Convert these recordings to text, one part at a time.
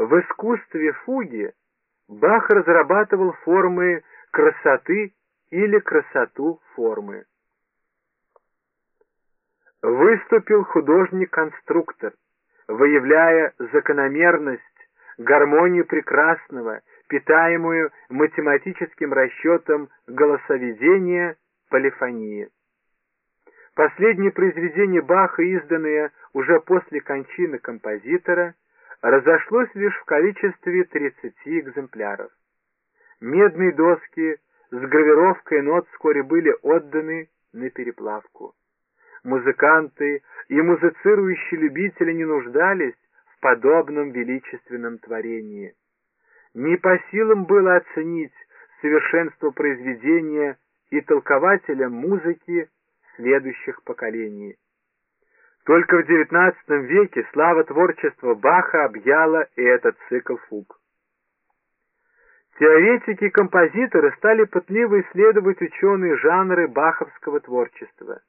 В искусстве фуги Бах разрабатывал формы красоты или красоту формы. Выступил художник-конструктор, выявляя закономерность, гармонию прекрасного, питаемую математическим расчетом голосоведения, полифонии. Последние произведения Баха, изданные уже после кончины композитора, разошлось лишь в количестве 30 экземпляров. Медные доски с гравировкой нот вскоре были отданы на переплавку. Музыканты и музыцирующие любители не нуждались в подобном величественном творении. Не по силам было оценить совершенство произведения и толкователям музыки следующих поколений. Только в XIX веке слава творчества Баха объяла и этот цикл фуг. Теоретики и композиторы стали пытливо исследовать ученые жанры баховского творчества.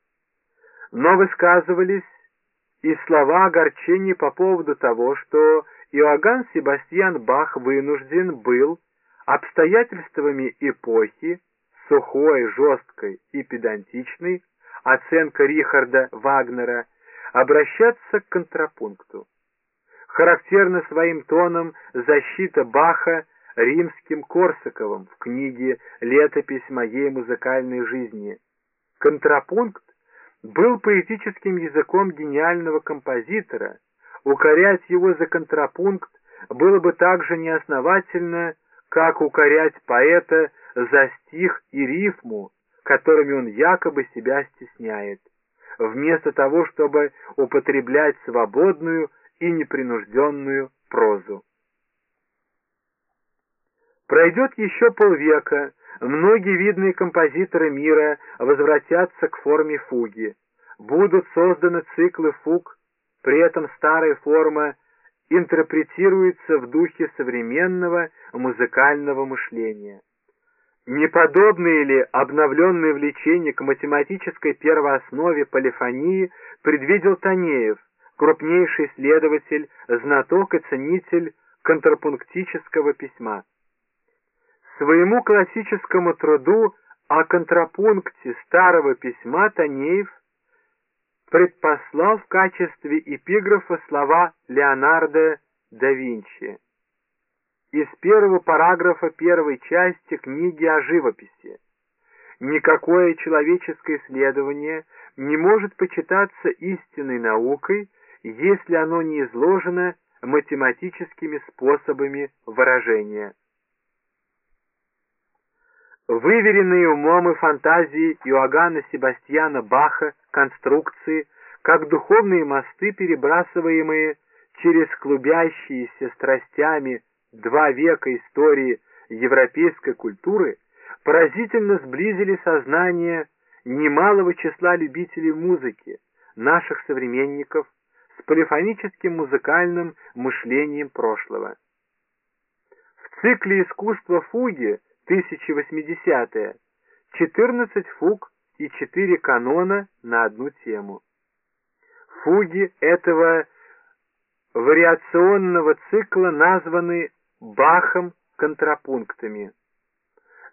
Но высказывались и слова огорчения по поводу того, что Иоганн Себастьян Бах вынужден был обстоятельствами эпохи, сухой, жесткой и педантичной, оценка Рихарда Вагнера, обращаться к контрапункту. Характерна своим тоном защита Баха римским Корсаковым в книге «Летопись моей музыкальной жизни». Контрапункт был поэтическим языком гениального композитора, укорять его за контрапункт было бы так же неосновательно, как укорять поэта за стих и рифму, которыми он якобы себя стесняет, вместо того, чтобы употреблять свободную и непринужденную прозу. Пройдет еще полвека, многие видные композиторы мира возвратятся к форме фуги. Будут созданы циклы фуг, при этом старая форма интерпретируется в духе современного музыкального мышления. Неподобное ли обновленное влечение к математической первооснове полифонии предвидел Танеев, крупнейший исследователь, знаток и ценитель контрапунктического письма. Своему классическому труду о контрапункте старого письма Танеев предпослал в качестве эпиграфа слова Леонардо да Винчи из первого параграфа первой части книги о живописи. Никакое человеческое исследование не может почитаться истинной наукой, если оно не изложено математическими способами выражения. Выверенные умом и фантазией Иоганна Себастьяна Баха конструкции, как духовные мосты, перебрасываемые через клубящиеся страстями два века истории европейской культуры, поразительно сблизили сознание немалого числа любителей музыки, наших современников, с полифоническим музыкальным мышлением прошлого. В цикле искусства фуги 1080-е, 14 фуг и 4 канона на одну тему. Фуги этого вариационного цикла названы Бахом контрапунктами.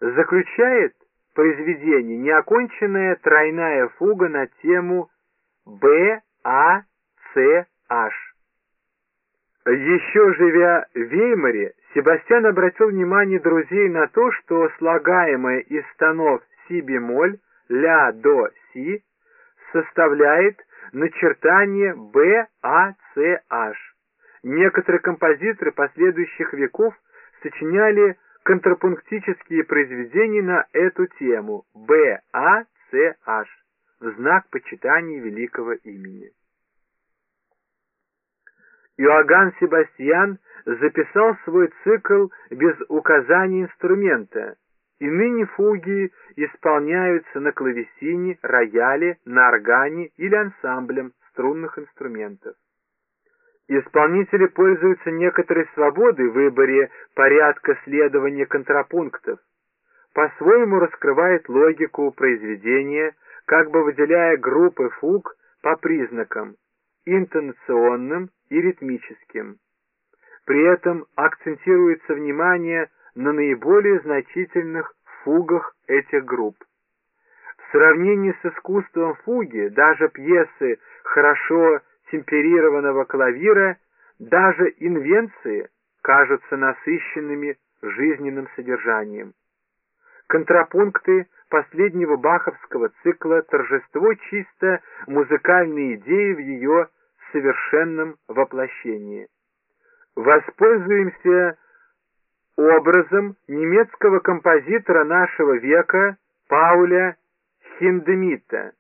Заключает произведение неоконченная тройная фуга на тему Б, А, С, H. Еще живя в Веймаре, Себастьян обратил внимание друзей на то, что слагаемое из тонов си-бемоль, ля, до, си составляет начертание Б, А, С, H. Некоторые композиторы последующих веков сочиняли контрапунктические произведения на эту тему Б, А, С, H в знак почитания великого имени. Иоганн Себастьян записал свой цикл без указания инструмента, и ныне фуги исполняются на клавесине, рояле, на органе или ансамблем струнных инструментов. Исполнители пользуются некоторой свободой в выборе порядка следования контрапунктов, по-своему раскрывает логику произведения, как бы выделяя группы фуг по признакам интонационным и ритмическим. При этом акцентируется внимание на наиболее значительных фугах этих групп. В сравнении с искусством фуги даже пьесы хорошо темперированного клавира, даже инвенции кажутся насыщенными жизненным содержанием. Контрапункты последнего баховского цикла торжество чисто музыкальной идеи в ее совершенном воплощении. Воспользуемся образом немецкого композитора нашего века Пауля Хиндемита,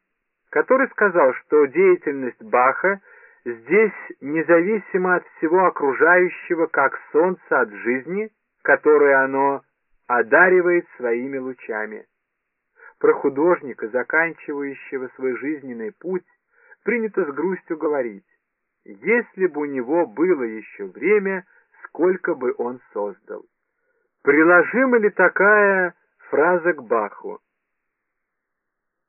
который сказал, что деятельность Баха здесь независима от всего окружающего, как солнце от жизни, которое оно одаривает своими лучами. Про художника, заканчивающего свой жизненный путь, принято с грустью говорить, если бы у него было еще время, сколько бы он создал. Приложима ли такая фраза к Баху?